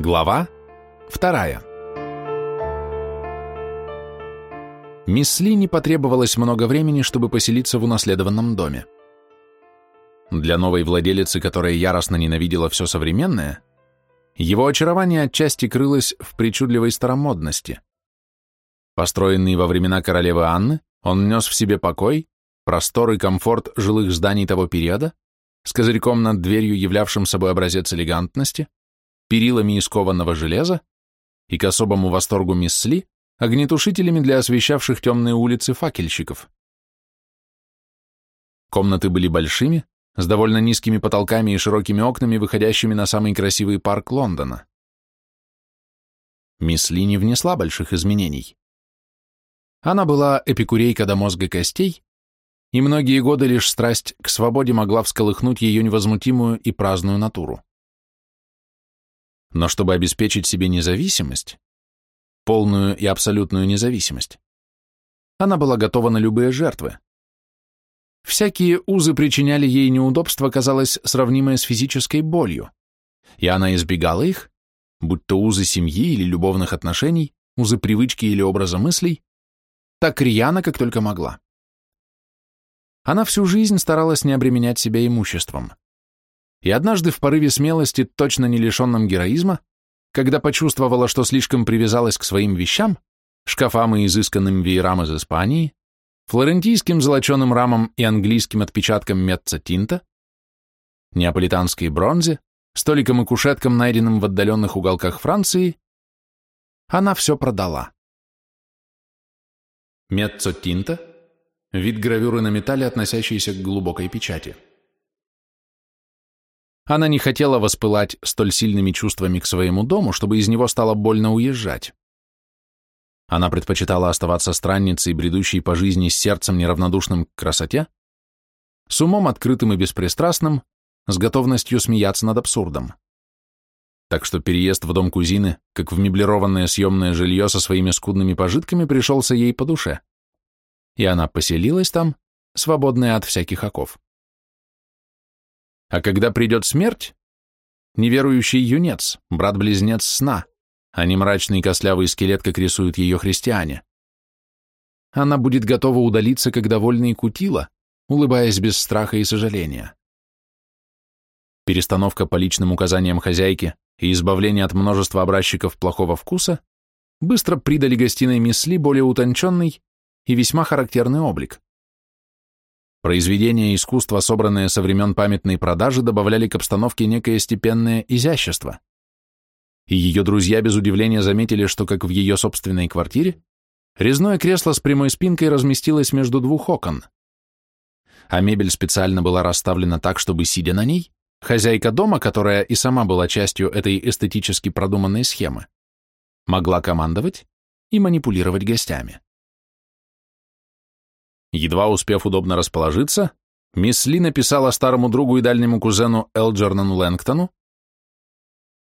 Глава вторая. Мисс Ли не потребовалось много времени, чтобы поселиться в унаследованном доме. Для новой владелицы, которая яростно ненавидела все современное, его очарование отчасти крылось в причудливой старомодности. Построенный во времена королевы Анны, он нес в себе покой, простор и комфорт жилых зданий того периода, с козырьком над дверью, являвшим собой образец элегантности, перилами из кованого железа и, к особому восторгу мисс Ли, огнетушителями для освещавших темные улицы факельщиков. Комнаты были большими, с довольно низкими потолками и широкими окнами, выходящими на самый красивый парк Лондона. Мисс Ли не внесла больших изменений. Она была эпикурейка до мозга костей, и многие годы лишь страсть к свободе могла всколыхнуть ее невозмутимую и праздную натуру. Но чтобы обеспечить себе независимость, полную и абсолютную независимость, она была готова на любые жертвы. Всякие узы причиняли ей неудобства, казалось, сравнимое с физической болью, и она избегала их, будь то узы семьи или любовных отношений, узы привычки или образа мыслей, так рьяно, как только могла. Она всю жизнь старалась не обременять себя имуществом и однажды в порыве смелости, точно не лишенном героизма, когда почувствовала, что слишком привязалась к своим вещам, шкафам и изысканным веерам из Испании, флорентийским золоченым рамам и английским отпечаткам Метца Тинта, неаполитанской бронзе, столикам и кушеткам, найденным в отдаленных уголках Франции, она все продала. Метцо Тинта – вид гравюры на металле, относящийся к глубокой печати. Она не хотела воспылать столь сильными чувствами к своему дому, чтобы из него стало больно уезжать. Она предпочитала оставаться странницей, бредущей по жизни с сердцем неравнодушным к красоте, с умом открытым и беспристрастным, с готовностью смеяться над абсурдом. Так что переезд в дом кузины, как в меблированное съемное жилье со своими скудными пожитками, пришелся ей по душе. И она поселилась там, свободная от всяких оков. А когда придет смерть, неверующий юнец, брат-близнец сна, а не мрачный костлявый скелет, как рисуют ее христиане. Она будет готова удалиться, как довольный кутила, улыбаясь без страха и сожаления. Перестановка по личным указаниям хозяйки и избавление от множества образчиков плохого вкуса быстро придали гостиной Мисли более утонченный и весьма характерный облик. Произведения искусства, собранные со времен памятной продажи, добавляли к обстановке некое степенное изящество. И ее друзья без удивления заметили, что, как в ее собственной квартире, резное кресло с прямой спинкой разместилось между двух окон. А мебель специально была расставлена так, чтобы, сидя на ней, хозяйка дома, которая и сама была частью этой эстетически продуманной схемы, могла командовать и манипулировать гостями. Едва успев удобно расположиться, мисс Ли написала старому другу и дальнему кузену Элджернану Лэнгтону,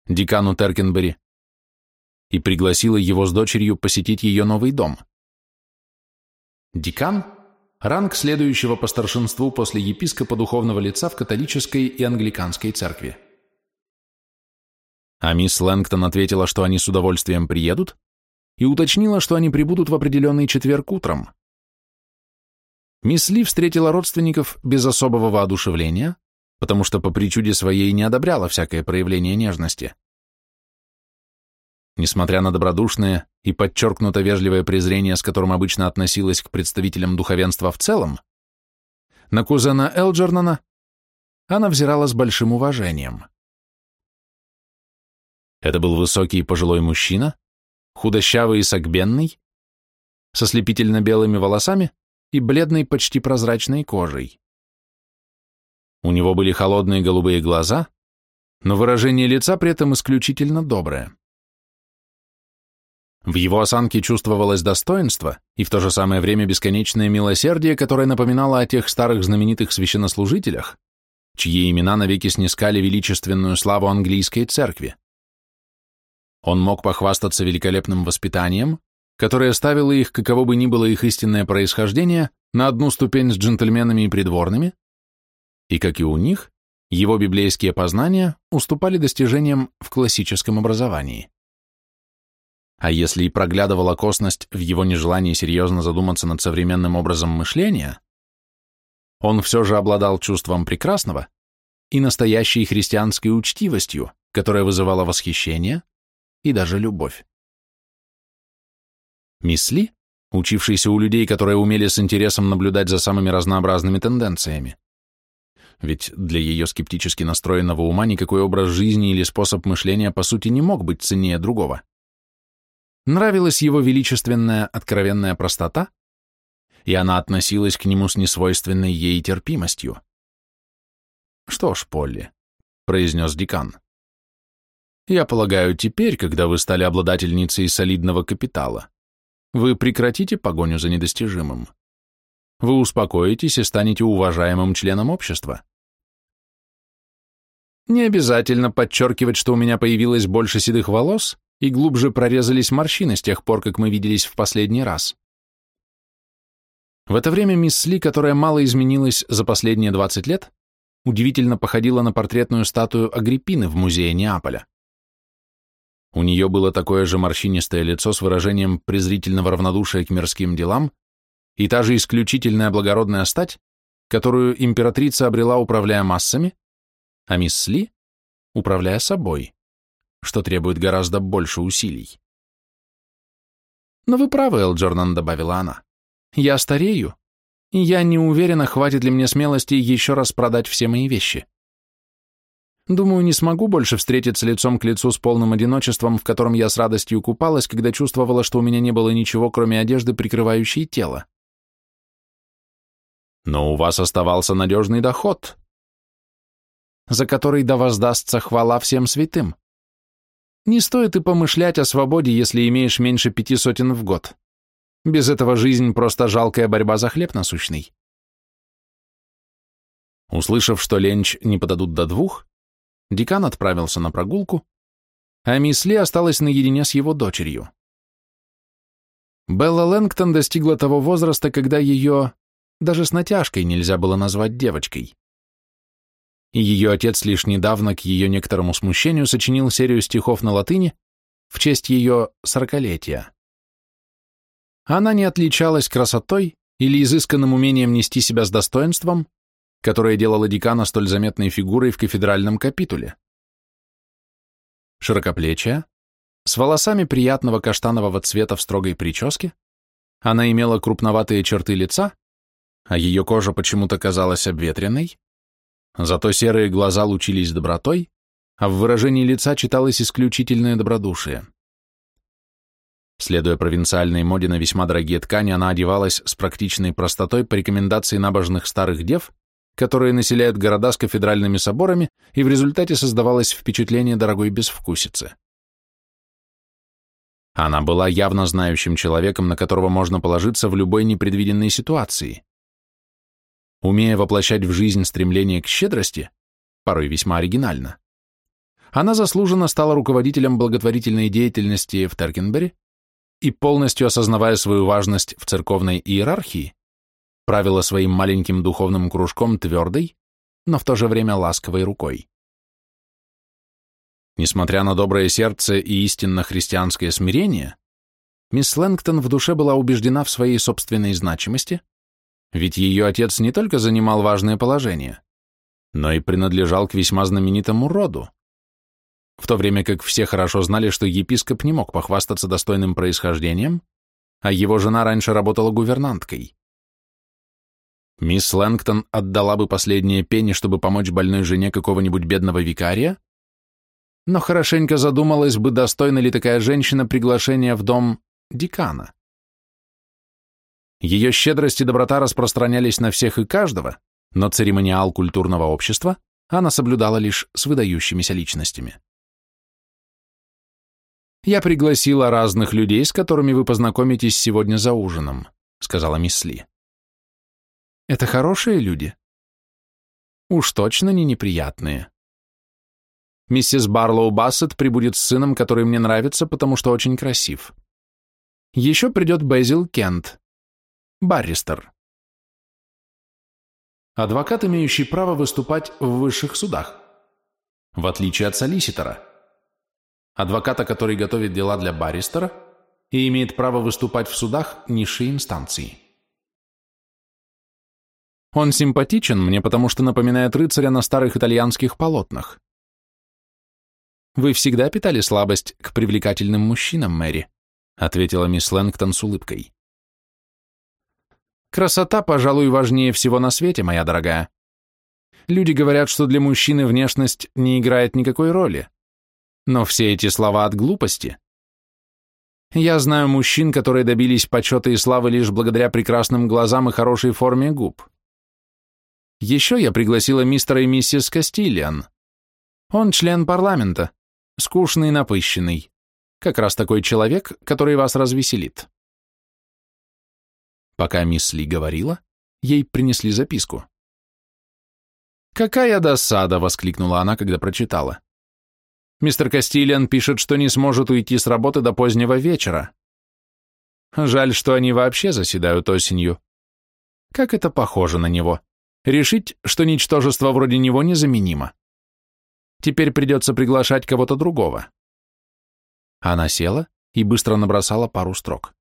декану Теркенбери, и пригласила его с дочерью посетить ее новый дом. Декан – ранг следующего по старшинству после епископа духовного лица в католической и англиканской церкви. А мисс Лэнгтон ответила, что они с удовольствием приедут, и уточнила, что они прибудут в определенный четверг утром. Мисс Ли встретила родственников без особого воодушевления, потому что по причуде своей не одобряла всякое проявление нежности. Несмотря на добродушное и подчеркнуто вежливое презрение, с которым обычно относилась к представителям духовенства в целом, на кузена Элджернана она взирала с большим уважением. Это был высокий пожилой мужчина, худощавый и согбенный, со слепительно белыми волосами и бледной почти прозрачной кожей. У него были холодные голубые глаза, но выражение лица при этом исключительно доброе. В его осанке чувствовалось достоинство и в то же самое время бесконечное милосердие, которое напоминало о тех старых знаменитых священнослужителях, чьи имена навеки снискали величественную славу английской церкви. Он мог похвастаться великолепным воспитанием, которая ставила их, каково бы ни было их истинное происхождение, на одну ступень с джентльменами и придворными, и, как и у них, его библейские познания уступали достижениям в классическом образовании. А если и проглядывала косность в его нежелании серьезно задуматься над современным образом мышления, он все же обладал чувством прекрасного и настоящей христианской учтивостью, которая вызывала восхищение и даже любовь. Мисли, учившийся у людей, которые умели с интересом наблюдать за самыми разнообразными тенденциями, ведь для ее скептически настроенного ума никакой образ жизни или способ мышления по сути не мог быть ценнее другого. Нравилась его величественная откровенная простота, и она относилась к нему с несвойственной ей терпимостью. «Что ж, Полли», — произнес декан, — «я полагаю, теперь, когда вы стали обладательницей солидного капитала, вы прекратите погоню за недостижимым. Вы успокоитесь и станете уважаемым членом общества. Не обязательно подчеркивать, что у меня появилось больше седых волос и глубже прорезались морщины с тех пор, как мы виделись в последний раз. В это время мисс Ли, которая мало изменилась за последние 20 лет, удивительно походила на портретную статую Агриппины в музее Неаполя. У нее было такое же морщинистое лицо с выражением презрительного равнодушия к мирским делам и та же исключительная благородная стать, которую императрица обрела, управляя массами, а мисс Ли — управляя собой, что требует гораздо больше усилий. «Но вы правы, Элджорнан», — добавила она. «Я старею, и я не уверена, хватит ли мне смелости еще раз продать все мои вещи. Думаю, не смогу больше встретиться лицом к лицу с полным одиночеством, в котором я с радостью купалась, когда чувствовала, что у меня не было ничего, кроме одежды, прикрывающей тело. Но у вас оставался надежный доход, за который да воздастся хвала всем святым. Не стоит и помышлять о свободе, если имеешь меньше пяти сотен в год. Без этого жизнь просто жалкая борьба за хлеб насущный. Услышав, что ленч не подадут до двух, декан отправился на прогулку, а мисс Ли осталась наедине с его дочерью. Белла Лэнгтон достигла того возраста, когда ее даже с натяжкой нельзя было назвать девочкой и ее отец лишь недавно, к ее некоторому смущению, сочинил серию стихов на латыни в честь ее сорокалетия. Она не отличалась красотой или изысканным умением нести себя с достоинством, которое делало декана столь заметной фигурой в кафедральном капитуле. Широкоплечья, с волосами приятного каштанового цвета в строгой прическе, она имела крупноватые черты лица, а ее кожа почему-то казалась обветренной, Зато серые глаза лучились добротой, а в выражении лица читалось исключительное добродушие. Следуя провинциальной моде на весьма дорогие ткани, она одевалась с практичной простотой по рекомендации набожных старых дев, которые населяют города с кафедральными соборами, и в результате создавалось впечатление дорогой безвкусицы. Она была явно знающим человеком, на которого можно положиться в любой непредвиденной ситуации. Умея воплощать в жизнь стремление к щедрости, порой весьма оригинально, она заслуженно стала руководителем благотворительной деятельности в Теркенбери и, полностью осознавая свою важность в церковной иерархии, правила своим маленьким духовным кружком твердой, но в то же время ласковой рукой. Несмотря на доброе сердце и истинно христианское смирение, мисс Лэнгтон в душе была убеждена в своей собственной значимости, ведь ее отец не только занимал важное положение, но и принадлежал к весьма знаменитому роду. В то время как все хорошо знали, что епископ не мог похвастаться достойным происхождением, а его жена раньше работала гувернанткой. Мисс Лэнгтон отдала бы последние пени, чтобы помочь больной жене какого-нибудь бедного викария, но хорошенько задумалась бы, достойна ли такая женщина приглашения в дом декана. Ее щедрость и доброта распространялись на всех и каждого, но церемониал культурного общества она соблюдала лишь с выдающимися личностями. «Я пригласила разных людей, с которыми вы познакомитесь сегодня за ужином», сказала мисс Ли. «Это хорошие люди?» «Уж точно не неприятные. Миссис Барлоу Бассет прибудет с сыном, который мне нравится, потому что очень красив. Еще придет Безил Кент, Барристер. Адвокат, имеющий право выступать в высших судах, в отличие от солиситора. Адвоката, который готовит дела для баристера и имеет право выступать в судах низшей инстанции. Он симпатичен мне, потому что напоминает рыцаря на старых итальянских полотнах. Вы всегда питали слабость к привлекательным мужчинам, Мэри, ответила мисс Лэнгтон с улыбкой. Красота, пожалуй, важнее всего на свете, моя дорогая. Люди говорят, что для мужчины внешность не играет никакой роли. Но все эти слова от глупости. Я знаю мужчин, которые добились почета и славы лишь благодаря прекрасным глазам и хорошей форме губ. Еще я пригласила мистера и миссис Кастильян. Он член парламента, скучный и напыщенный. Как раз такой человек, который вас развеселит. Пока мисс Ли говорила, ей принесли записку. «Какая досада!» — воскликнула она, когда прочитала. «Мистер Кастильян пишет, что не сможет уйти с работы до позднего вечера. Жаль, что они вообще заседают осенью. Как это похоже на него!» Решить, что ничтожество вроде него незаменимо. Теперь придется приглашать кого-то другого. Она села и быстро набросала пару строк.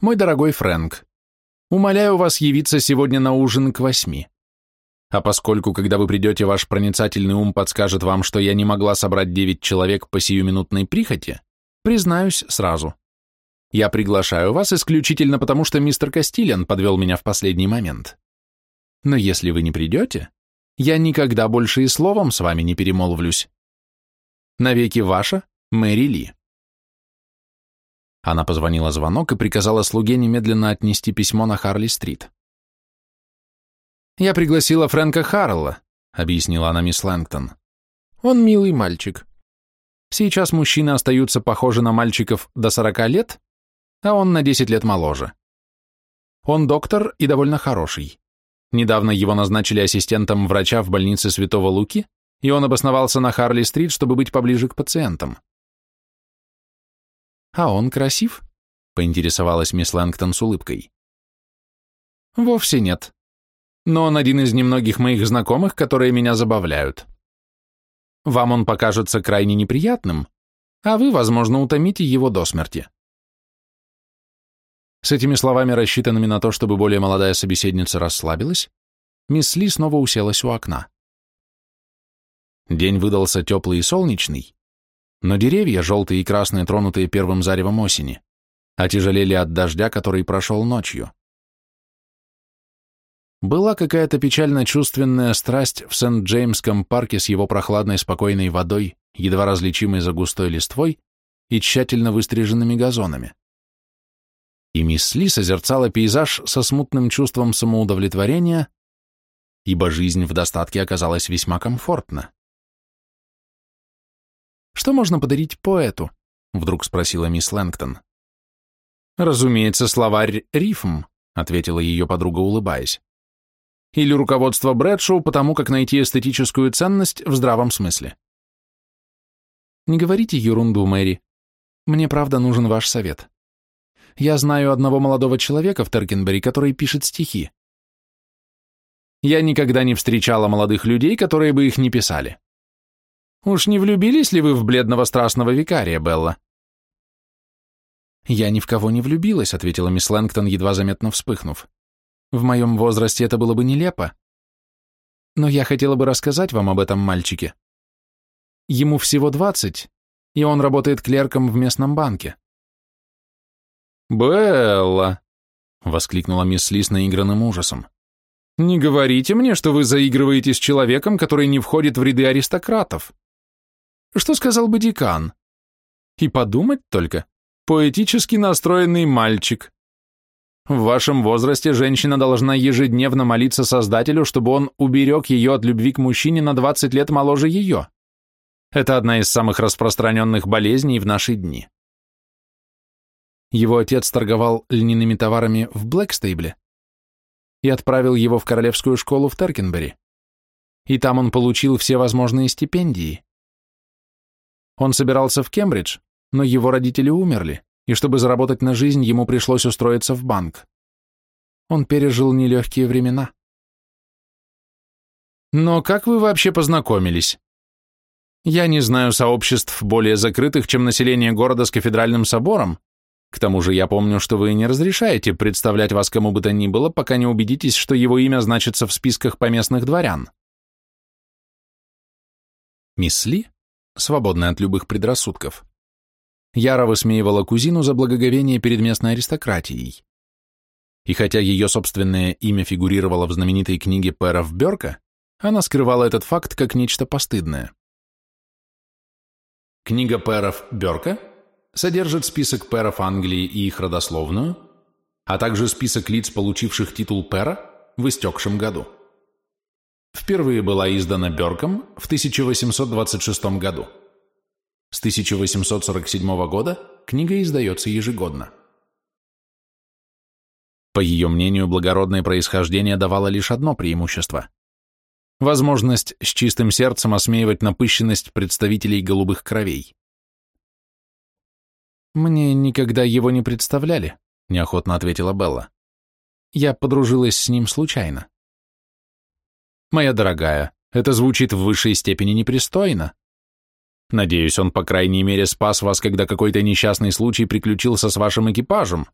«Мой дорогой Фрэнк, умоляю вас явиться сегодня на ужин к восьми. А поскольку, когда вы придете, ваш проницательный ум подскажет вам, что я не могла собрать девять человек по сиюминутной прихоти, признаюсь сразу. Я приглашаю вас исключительно потому, что мистер Кастильян подвел меня в последний момент. Но если вы не придете, я никогда больше и словом с вами не перемолвлюсь. Навеки ваша Мэри Ли. Она позвонила звонок и приказала слуге немедленно отнести письмо на Харли-стрит. «Я пригласила Фрэнка Харрелла», — объяснила она мисс Лэнгтон. «Он милый мальчик. Сейчас мужчины остаются похожи на мальчиков до сорока лет, а он на 10 лет моложе. Он доктор и довольно хороший. Недавно его назначили ассистентом врача в больнице Святого Луки, и он обосновался на Харли-стрит, чтобы быть поближе к пациентам. «А он красив?» — поинтересовалась мисс Лэнгтон с улыбкой. «Вовсе нет. Но он один из немногих моих знакомых, которые меня забавляют. Вам он покажется крайне неприятным, а вы, возможно, утомите его до смерти. С этими словами, рассчитанными на то, чтобы более молодая собеседница расслабилась, мисс Ли снова уселась у окна. День выдался теплый и солнечный, но деревья, желтые и красные, тронутые первым заревом осени, отяжелели от дождя, который прошел ночью. Была какая-то печально-чувственная страсть в Сент-Джеймском парке с его прохладной спокойной водой, едва различимой за густой листвой и тщательно выстриженными газонами и мисс Ли созерцала пейзаж со смутным чувством самоудовлетворения, ибо жизнь в достатке оказалась весьма комфортна. «Что можно подарить поэту?» — вдруг спросила мисс Лэнгтон. «Разумеется, словарь рифм», — ответила ее подруга, улыбаясь. «Или руководство Брэдшоу по тому, как найти эстетическую ценность в здравом смысле». «Не говорите ерунду, Мэри. Мне правда нужен ваш совет. Я знаю одного молодого человека в Теркенбери, который пишет стихи. Я никогда не встречала молодых людей, которые бы их не писали. Уж не влюбились ли вы в бледного страстного викария, Белла? Я ни в кого не влюбилась, ответила мисс Лэнгтон, едва заметно вспыхнув. В моем возрасте это было бы нелепо. Но я хотела бы рассказать вам об этом мальчике. Ему всего двадцать, и он работает клерком в местном банке. «Белла!» — воскликнула мисс Ли с наигранным ужасом. «Не говорите мне, что вы заигрываете с человеком, который не входит в ряды аристократов. Что сказал бы декан? И подумать только, поэтически настроенный мальчик. В вашем возрасте женщина должна ежедневно молиться Создателю, чтобы он уберег ее от любви к мужчине на 20 лет моложе ее. Это одна из самых распространенных болезней в наши дни. Его отец торговал льняными товарами в Блэкстейбле и отправил его в королевскую школу в Теркенбери. И там он получил все возможные стипендии. Он собирался в Кембридж, но его родители умерли, и чтобы заработать на жизнь, ему пришлось устроиться в банк. Он пережил нелегкие времена. Но как вы вообще познакомились? Я не знаю сообществ более закрытых, чем население города с кафедральным собором. К тому же я помню, что вы не разрешаете представлять вас кому бы то ни было, пока не убедитесь, что его имя значится в списках поместных дворян. Мисс Ли, свободная от любых предрассудков, яро высмеивала кузину за благоговение перед местной аристократией. И хотя ее собственное имя фигурировало в знаменитой книге Пэров Бёрка, она скрывала этот факт как нечто постыдное. Книга Пэров Бёрка содержит список пэров Англии и их родословную, а также список лиц, получивших титул пэра в истекшем году. Впервые была издана Бёрком в 1826 году. С 1847 года книга издается ежегодно. По ее мнению, благородное происхождение давало лишь одно преимущество – возможность с чистым сердцем осмеивать напыщенность представителей голубых кровей. «Мне никогда его не представляли», — неохотно ответила Белла. «Я подружилась с ним случайно». «Моя дорогая, это звучит в высшей степени непристойно. Надеюсь, он, по крайней мере, спас вас, когда какой-то несчастный случай приключился с вашим экипажем.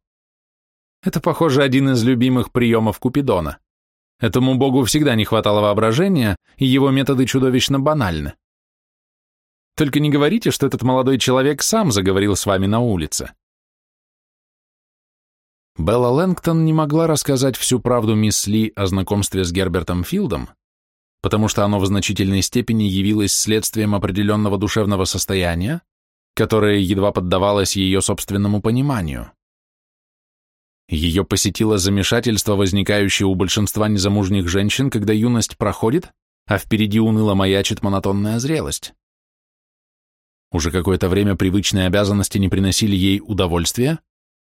Это, похоже, один из любимых приемов Купидона. Этому богу всегда не хватало воображения, и его методы чудовищно банальны. Только не говорите, что этот молодой человек сам заговорил с вами на улице. Белла Лэнгтон не могла рассказать всю правду мисс Ли о знакомстве с Гербертом Филдом, потому что оно в значительной степени явилось следствием определенного душевного состояния, которое едва поддавалось ее собственному пониманию. Ее посетило замешательство, возникающее у большинства незамужних женщин, когда юность проходит, а впереди уныло маячит монотонная зрелость. Уже какое-то время привычные обязанности не приносили ей удовольствия,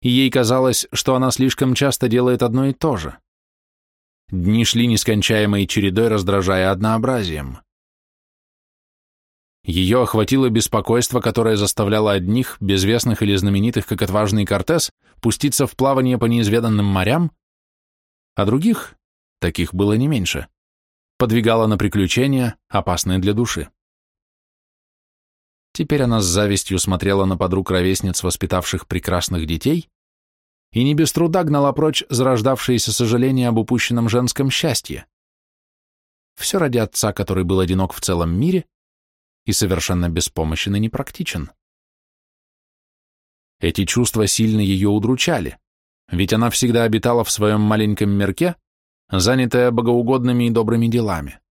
и ей казалось, что она слишком часто делает одно и то же. Дни шли нескончаемой чередой, раздражая однообразием. Ее охватило беспокойство, которое заставляло одних, безвестных или знаменитых, как отважный Кортес, пуститься в плавание по неизведанным морям, а других, таких было не меньше, подвигало на приключения, опасные для души. Теперь она с завистью смотрела на подруг-ровесниц, воспитавших прекрасных детей, и не без труда гнала прочь зарождавшееся сожаление об упущенном женском счастье. Все ради отца, который был одинок в целом мире и совершенно беспомощен и непрактичен. Эти чувства сильно ее удручали, ведь она всегда обитала в своем маленьком мирке, занятая богоугодными и добрыми делами.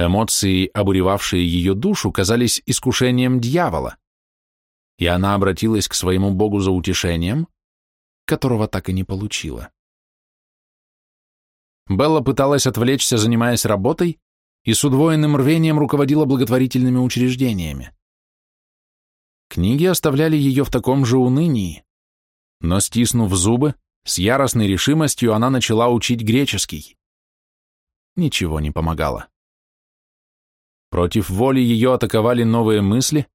Эмоции, обуревавшие ее душу, казались искушением дьявола, и она обратилась к своему Богу за утешением, которого так и не получила. Белла пыталась отвлечься, занимаясь работой, и с удвоенным рвением руководила благотворительными учреждениями. Книги оставляли ее в таком же унынии, но, стиснув зубы, с яростной решимостью она начала учить греческий. Ничего не помогало. Против воли ее атаковали новые мысли,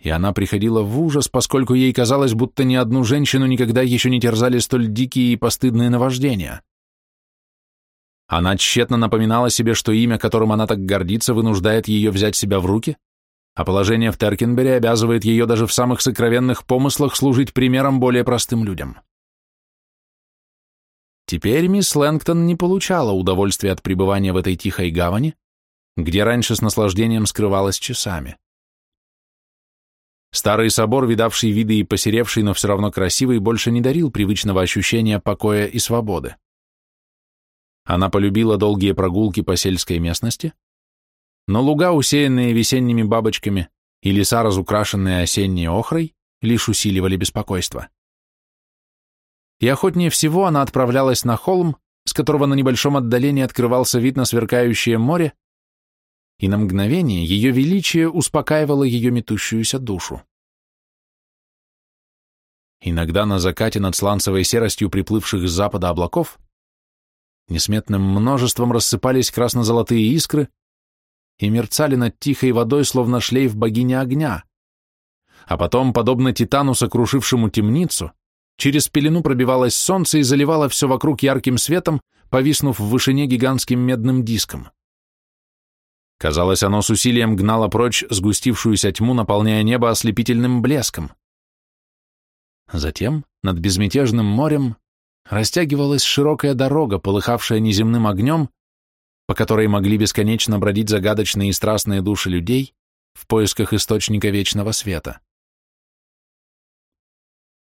и она приходила в ужас, поскольку ей казалось, будто ни одну женщину никогда еще не терзали столь дикие и постыдные наваждения. Она тщетно напоминала себе, что имя, которым она так гордится, вынуждает ее взять себя в руки, а положение в Теркенбере обязывает ее даже в самых сокровенных помыслах служить примером более простым людям. Теперь мисс Лэнгтон не получала удовольствия от пребывания в этой тихой гавани, где раньше с наслаждением скрывалась часами. Старый собор, видавший виды и посеревший, но все равно красивый, больше не дарил привычного ощущения покоя и свободы. Она полюбила долгие прогулки по сельской местности, но луга, усеянные весенними бабочками, и леса, разукрашенные осенней охрой, лишь усиливали беспокойство. И охотнее всего она отправлялась на холм, с которого на небольшом отдалении открывался вид на сверкающее море и на мгновение ее величие успокаивало ее метущуюся душу. Иногда на закате над сланцевой серостью приплывших с запада облаков несметным множеством рассыпались красно-золотые искры и мерцали над тихой водой, словно шлейф богини огня, а потом, подобно Титану, сокрушившему темницу, через пелену пробивалось солнце и заливало все вокруг ярким светом, повиснув в вышине гигантским медным диском. Казалось, оно с усилием гнало прочь сгустившуюся тьму, наполняя небо ослепительным блеском. Затем над безмятежным морем растягивалась широкая дорога, полыхавшая неземным огнем, по которой могли бесконечно бродить загадочные и страстные души людей в поисках источника вечного света.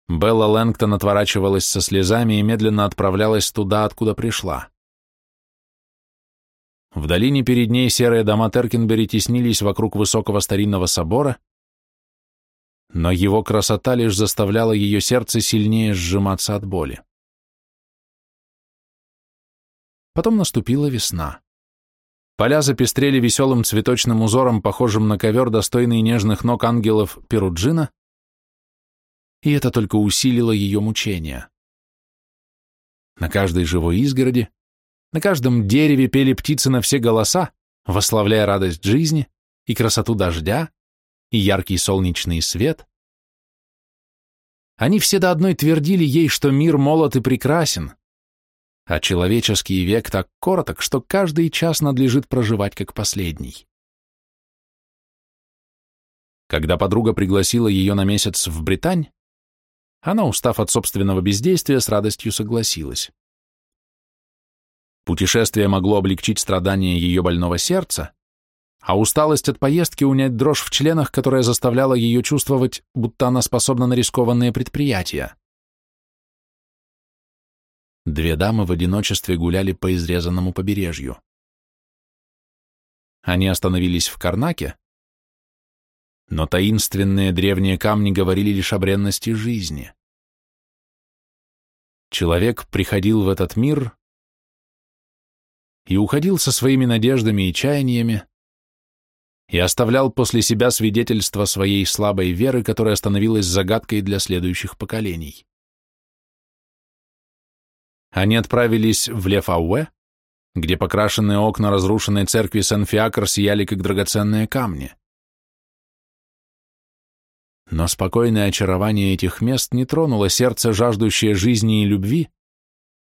Белла Лэнгтон отворачивалась со слезами и медленно отправлялась туда, откуда пришла. В долине перед ней серые дома Теркинбери теснились вокруг высокого старинного собора, но его красота лишь заставляла ее сердце сильнее сжиматься от боли. Потом наступила весна. Поля запестрели веселым цветочным узором, похожим на ковер, достойный нежных ног ангелов Перуджина, и это только усилило ее мучения. На каждой живой изгороди на каждом дереве пели птицы на все голоса, восславляя радость жизни и красоту дождя, и яркий солнечный свет. Они все до одной твердили ей, что мир молод и прекрасен, а человеческий век так короток, что каждый час надлежит проживать как последний. Когда подруга пригласила ее на месяц в Британь, она, устав от собственного бездействия, с радостью согласилась. Путешествие могло облегчить страдания ее больного сердца, а усталость от поездки унять дрожь в членах, которая заставляла ее чувствовать, будто она способна на рискованные предприятия. Две дамы в одиночестве гуляли по изрезанному побережью. Они остановились в Карнаке, но таинственные древние камни говорили лишь о бренности жизни. Человек приходил в этот мир, и уходил со своими надеждами и чаяниями, и оставлял после себя свидетельство своей слабой веры, которая становилась загадкой для следующих поколений. Они отправились в Лефауэ, где покрашенные окна разрушенной церкви Сен-Фиакр сияли, как драгоценные камни. Но спокойное очарование этих мест не тронуло сердце, жаждущее жизни и любви,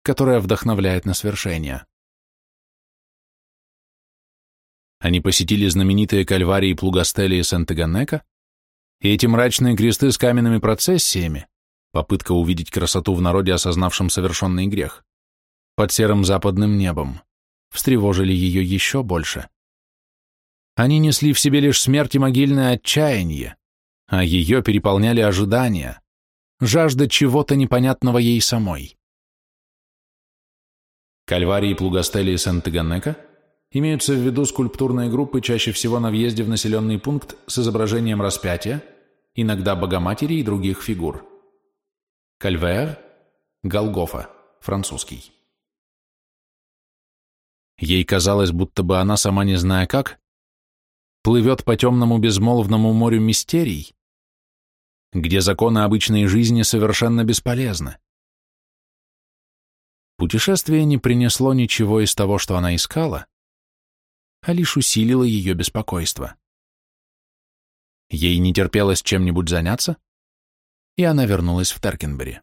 которое вдохновляет на свершение. Они посетили знаменитые кальварии Плугастели и Сент-Эганека, и эти мрачные кресты с каменными процессиями, попытка увидеть красоту в народе, осознавшем совершенный грех, под серым западным небом, встревожили ее еще больше. Они несли в себе лишь смерть и могильное отчаяние, а ее переполняли ожидания, жажда чего-то непонятного ей самой. Кальварии Плугастели и Сент-Эганека – Имеются в виду скульптурные группы чаще всего на въезде в населенный пункт с изображением распятия, иногда Богоматери и других фигур. Кальвер, Голгофа, французский. Ей казалось, будто бы она, сама не зная как, плывет по темному безмолвному морю мистерий, где законы обычной жизни совершенно бесполезны. Путешествие не принесло ничего из того, что она искала, а лишь усилило ее беспокойство. Ей не терпелось чем-нибудь заняться, и она вернулась в Теркенбери.